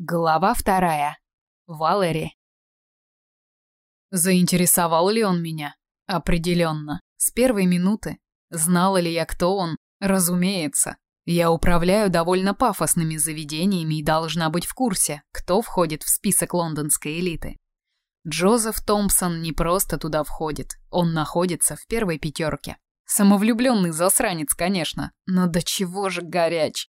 Глава вторая. Валери. Заинтересовал ли он меня? Определенно. С первой минуты. Знала ли я, кто он? Разумеется. Я управляю довольно пафосными заведениями и должна быть в курсе, кто входит в список лондонской элиты. Джозеф Томпсон не просто туда входит, он находится в первой пятерке. Самовлюбленный засранец, конечно, но до чего же горяч.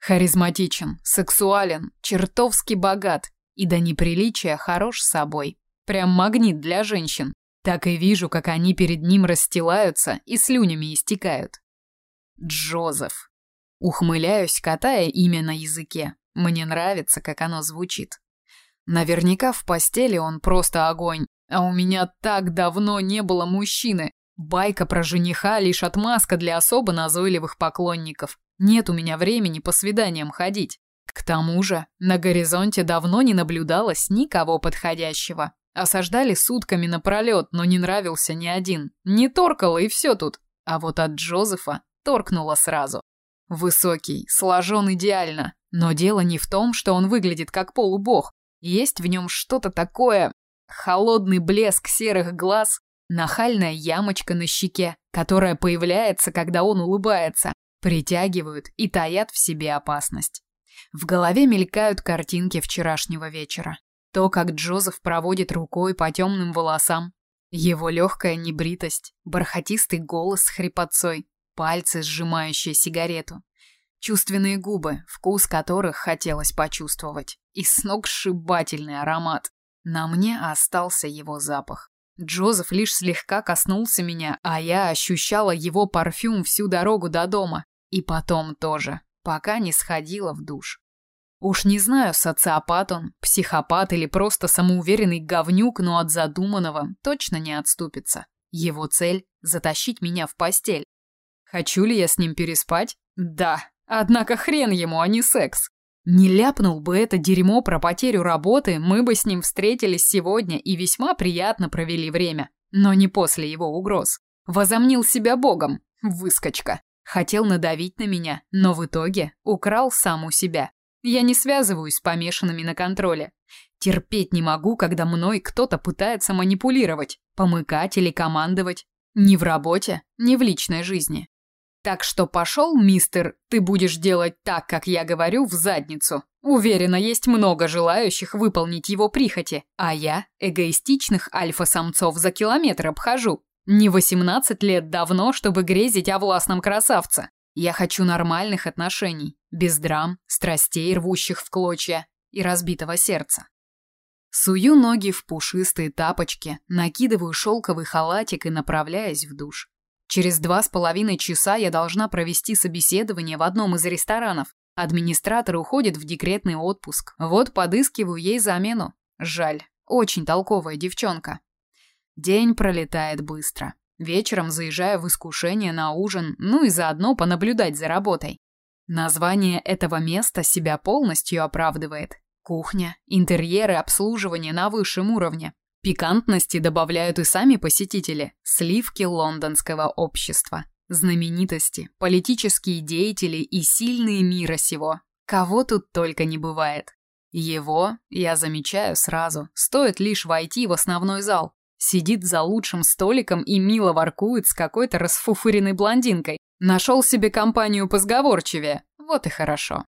Харизматичен, сексуален, чертовски богат и до неприличия хорош собой. Прям магнит для женщин. Так и вижу, как они перед ним расстилаются и слюнями истекают. Джозеф. Ухмыляюсь, катая имя на языке. Мне нравится, как оно звучит. Наверняка в постели он просто огонь, а у меня так давно не было мужчины. Байка про жениха лишь отмазка для особо назойливых поклонников. Нет у меня времени по свиданиям ходить. К тому же, на горизонте давно не наблюдалось никого подходящего. Осаждали сутками напролет, но не нравился ни один. Не торкало и все тут. А вот от Джозефа торкнуло сразу. Высокий, сложен идеально. Но дело не в том, что он выглядит как полубог. Есть в нем что-то такое... Холодный блеск серых глаз, нахальная ямочка на щеке, которая появляется, когда он улыбается, притягивают и таят в себе опасность. В голове мелькают картинки вчерашнего вечера. То, как Джозеф проводит рукой по темным волосам, его легкая небритость, бархатистый голос с хрипотцой, пальцы, сжимающие сигарету, чувственные губы, вкус которых хотелось почувствовать, и сногсшибательный аромат. На мне остался его запах. Джозеф лишь слегка коснулся меня, а я ощущала его парфюм всю дорогу до дома. И потом тоже, пока не сходила в душ. Уж не знаю, социопат он, психопат или просто самоуверенный говнюк, но от задуманного точно не отступится. Его цель – затащить меня в постель. Хочу ли я с ним переспать? Да. Однако хрен ему, а не секс. Не ляпнул бы это дерьмо про потерю работы, мы бы с ним встретились сегодня и весьма приятно провели время. Но не после его угроз. Возомнил себя богом. Выскочка. Хотел надавить на меня, но в итоге украл сам у себя. Я не связываюсь с помешанными на контроле. Терпеть не могу, когда мной кто-то пытается манипулировать, помыкать или командовать. Ни в работе, ни в личной жизни. Так что пошел, мистер, ты будешь делать так, как я говорю, в задницу. Уверена, есть много желающих выполнить его прихоти, а я эгоистичных альфа-самцов за километр обхожу. Не 18 лет давно, чтобы грезить о властном красавце. Я хочу нормальных отношений, без драм, страстей, рвущих в клочья и разбитого сердца. Сую ноги в пушистые тапочки, накидываю шелковый халатик и направляюсь в душ. Через два с половиной часа я должна провести собеседование в одном из ресторанов. Администратор уходит в декретный отпуск. Вот подыскиваю ей замену. Жаль, очень толковая девчонка. День пролетает быстро. Вечером заезжаю в искушение на ужин, ну и заодно понаблюдать за работой. Название этого места себя полностью оправдывает. Кухня, интерьеры, обслуживание на высшем уровне. Пикантности добавляют и сами посетители, сливки лондонского общества, знаменитости, политические деятели и сильные мира сего. Кого тут только не бывает. Его, я замечаю сразу, стоит лишь войти в основной зал. Сидит за лучшим столиком и мило воркует с какой-то расфуфыренной блондинкой. Нашел себе компанию позговорчивее. Вот и хорошо.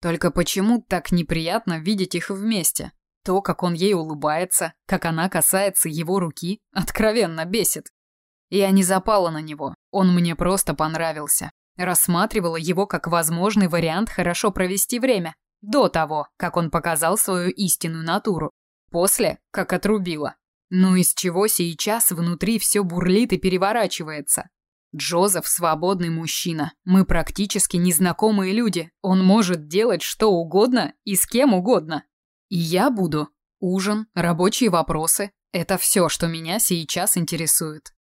Только почему так неприятно видеть их вместе? То, как он ей улыбается, как она касается его руки, откровенно бесит. Я не запала на него, он мне просто понравился. Рассматривала его как возможный вариант хорошо провести время. До того, как он показал свою истинную натуру. После, как отрубила. Ну из чего сейчас внутри все бурлит и переворачивается? Джозеф свободный мужчина. Мы практически незнакомые люди. Он может делать что угодно и с кем угодно. И я буду. Ужин, рабочие вопросы – это все, что меня сейчас интересует.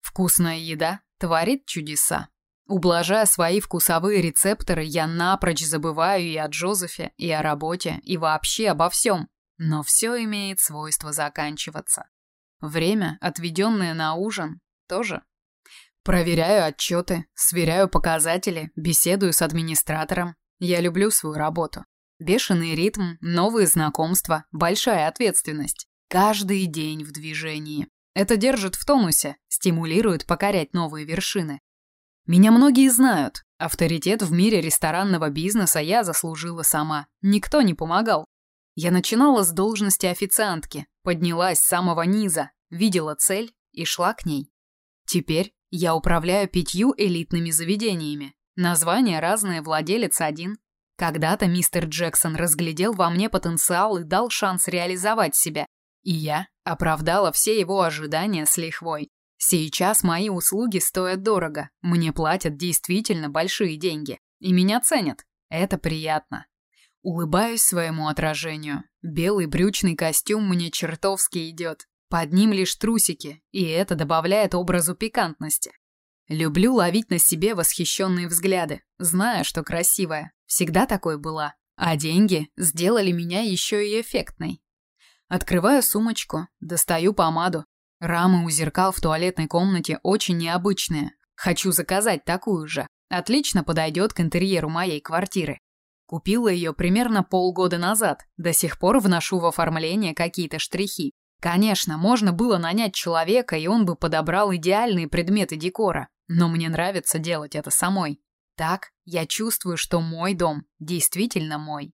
Вкусная еда творит чудеса. Ублажая свои вкусовые рецепторы, я напрочь забываю и о Джозефе, и о работе, и вообще обо всем. Но все имеет свойство заканчиваться. Время, отведенное на ужин, тоже. Проверяю отчеты, сверяю показатели, беседую с администратором. Я люблю свою работу. Бешеный ритм, новые знакомства, большая ответственность. Каждый день в движении. Это держит в тонусе, стимулирует покорять новые вершины. Меня многие знают. Авторитет в мире ресторанного бизнеса я заслужила сама. Никто не помогал. Я начинала с должности официантки, поднялась с самого низа, видела цель и шла к ней. Теперь я управляю пятью элитными заведениями. Названия разные, владелец один. Когда-то мистер Джексон разглядел во мне потенциал и дал шанс реализовать себя. И я оправдала все его ожидания с лихвой. Сейчас мои услуги стоят дорого. Мне платят действительно большие деньги. И меня ценят. Это приятно. Улыбаюсь своему отражению. Белый брючный костюм мне чертовски идет. Под ним лишь трусики, и это добавляет образу пикантности. Люблю ловить на себе восхищенные взгляды, зная, что красивая. Всегда такой была. А деньги сделали меня еще и эффектной. Открываю сумочку, достаю помаду. Рамы у зеркал в туалетной комнате очень необычные. Хочу заказать такую же. Отлично подойдет к интерьеру моей квартиры. Купила ее примерно полгода назад. До сих пор вношу в оформление какие-то штрихи. Конечно, можно было нанять человека, и он бы подобрал идеальные предметы декора. Но мне нравится делать это самой. Так я чувствую, что мой дом действительно мой.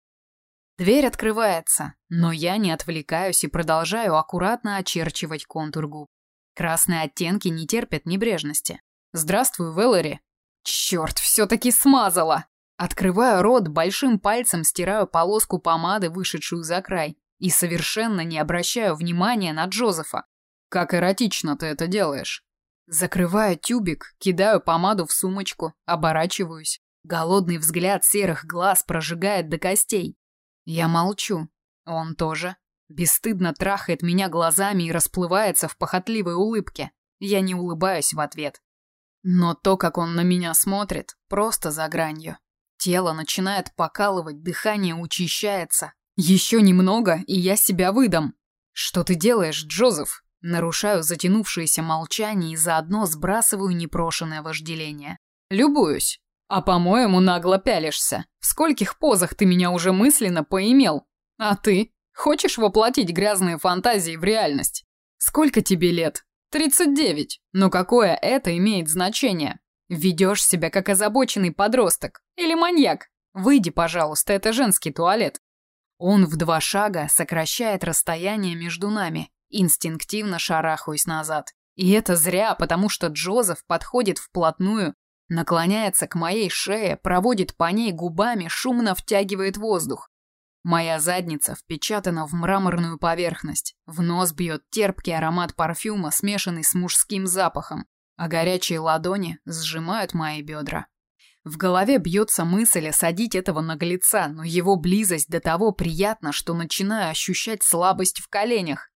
Дверь открывается, но я не отвлекаюсь и продолжаю аккуратно очерчивать контур губ. Красные оттенки не терпят небрежности. Здравствуй, Веллери. Черт, все-таки смазала. Открываю рот, большим пальцем стираю полоску помады, вышедшую за край, и совершенно не обращаю внимания на Джозефа. Как эротично ты это делаешь. Закрываю тюбик, кидаю помаду в сумочку, оборачиваюсь. Голодный взгляд серых глаз прожигает до костей. Я молчу. Он тоже. Бесстыдно трахает меня глазами и расплывается в похотливой улыбке. Я не улыбаюсь в ответ. Но то, как он на меня смотрит, просто за гранью. Тело начинает покалывать, дыхание учащается. Еще немного, и я себя выдам. Что ты делаешь, Джозеф? Нарушаю затянувшееся молчание и заодно сбрасываю непрошенное вожделение. Любуюсь. А по-моему, нагло пялишься. В скольких позах ты меня уже мысленно поимел? А ты? Хочешь воплотить грязные фантазии в реальность? Сколько тебе лет? 39. Но какое это имеет значение? Ведешь себя как озабоченный подросток или маньяк. Выйди, пожалуйста, это женский туалет. Он в два шага сокращает расстояние между нами, инстинктивно шарахаясь назад. И это зря, потому что Джозеф подходит вплотную, наклоняется к моей шее, проводит по ней губами, шумно втягивает воздух. Моя задница впечатана в мраморную поверхность. В нос бьет терпкий аромат парфюма, смешанный с мужским запахом а горячие ладони сжимают мои бедра. В голове бьется мысль осадить этого наглеца, но его близость до того приятна, что начинаю ощущать слабость в коленях.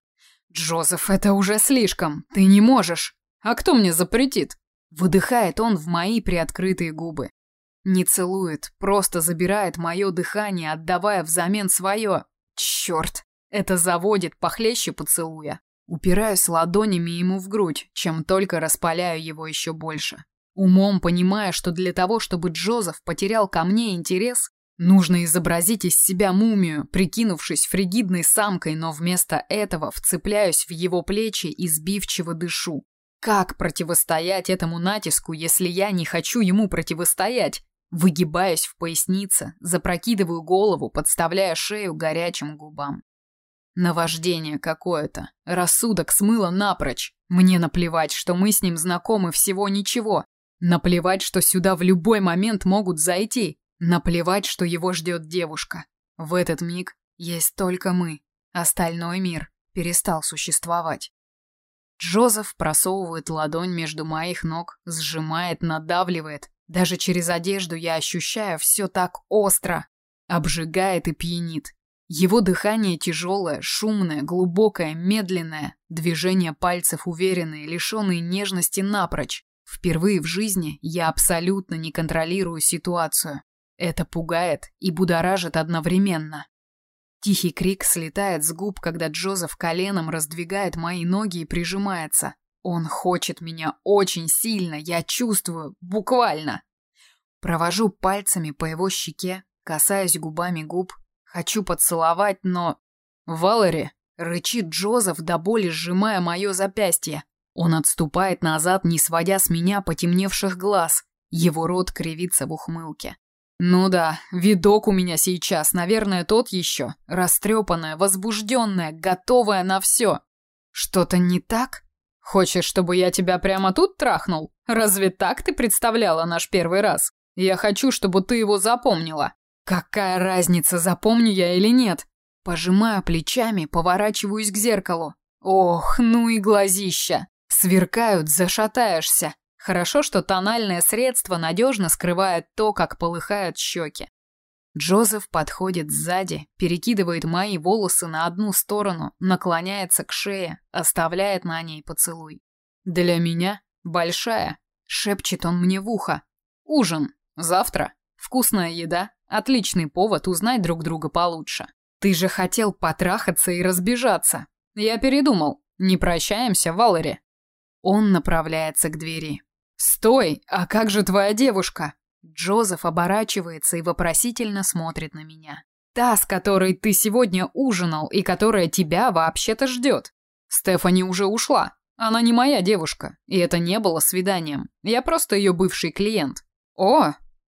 «Джозеф, это уже слишком. Ты не можешь. А кто мне запретит?» Выдыхает он в мои приоткрытые губы. Не целует, просто забирает мое дыхание, отдавая взамен свое. Черт, это заводит похлеще поцелуя. Упираюсь ладонями ему в грудь, чем только распаляю его еще больше. Умом понимая, что для того, чтобы Джозеф потерял ко мне интерес, нужно изобразить из себя мумию, прикинувшись фригидной самкой, но вместо этого вцепляюсь в его плечи и сбивчиво дышу. Как противостоять этому натиску, если я не хочу ему противостоять? Выгибаюсь в пояснице, запрокидываю голову, подставляя шею горячим губам. Наваждение какое-то. Рассудок смыло напрочь. Мне наплевать, что мы с ним знакомы всего ничего. Наплевать, что сюда в любой момент могут зайти. Наплевать, что его ждет девушка. В этот миг есть только мы. Остальной мир перестал существовать. Джозеф просовывает ладонь между моих ног, сжимает, надавливает. Даже через одежду я ощущаю все так остро. Обжигает и пьянит. Его дыхание тяжелое, шумное, глубокое, медленное, движения пальцев уверенные, лишенные нежности напрочь. Впервые в жизни я абсолютно не контролирую ситуацию. Это пугает и будоражит одновременно. Тихий крик слетает с губ, когда Джозеф коленом раздвигает мои ноги и прижимается. Он хочет меня очень сильно, я чувствую, буквально. Провожу пальцами по его щеке, касаюсь губами губ, Хочу поцеловать, но... Валери, рычит Джозеф, до боли сжимая мое запястье. Он отступает назад, не сводя с меня потемневших глаз. Его рот кривится в ухмылке. Ну да, видок у меня сейчас, наверное, тот еще. Растрепанная, возбужденная, готовая на все. Что-то не так? Хочешь, чтобы я тебя прямо тут трахнул? Разве так ты представляла наш первый раз? Я хочу, чтобы ты его запомнила. Какая разница, запомню я или нет? Пожимаю плечами, поворачиваюсь к зеркалу. Ох, ну и глазища. Сверкают, зашатаешься. Хорошо, что тональное средство надежно скрывает то, как полыхают щеки. Джозеф подходит сзади, перекидывает мои волосы на одну сторону, наклоняется к шее, оставляет на ней поцелуй. «Для меня большая», — шепчет он мне в ухо. «Ужин. Завтра. Вкусная еда. Отличный повод узнать друг друга получше. Ты же хотел потрахаться и разбежаться. Я передумал. Не прощаемся, Валери». Он направляется к двери. «Стой! А как же твоя девушка?» Джозеф оборачивается и вопросительно смотрит на меня. «Та, с которой ты сегодня ужинал и которая тебя вообще-то ждет. Стефани уже ушла. Она не моя девушка, и это не было свиданием. Я просто ее бывший клиент. О,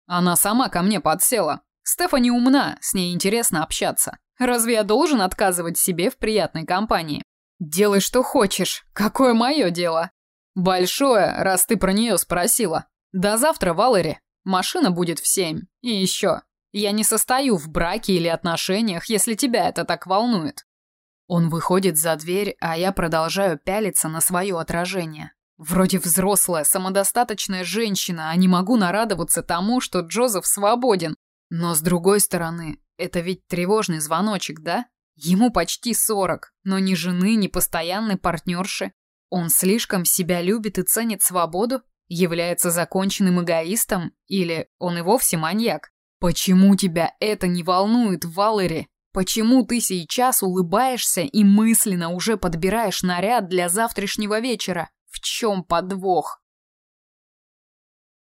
она сама ко мне подсела. Стефани умна, с ней интересно общаться. Разве я должен отказывать себе в приятной компании? Делай, что хочешь. Какое мое дело? Большое, раз ты про нее спросила. До завтра, Валери. Машина будет в семь. И еще. Я не состою в браке или отношениях, если тебя это так волнует. Он выходит за дверь, а я продолжаю пялиться на свое отражение. Вроде взрослая, самодостаточная женщина, а не могу нарадоваться тому, что Джозеф свободен. Но с другой стороны, это ведь тревожный звоночек, да? Ему почти сорок, но ни жены, ни постоянной партнерши. Он слишком себя любит и ценит свободу? Является законченным эгоистом? Или он и вовсе маньяк? Почему тебя это не волнует, Валери? Почему ты сейчас улыбаешься и мысленно уже подбираешь наряд для завтрашнего вечера? В чем подвох?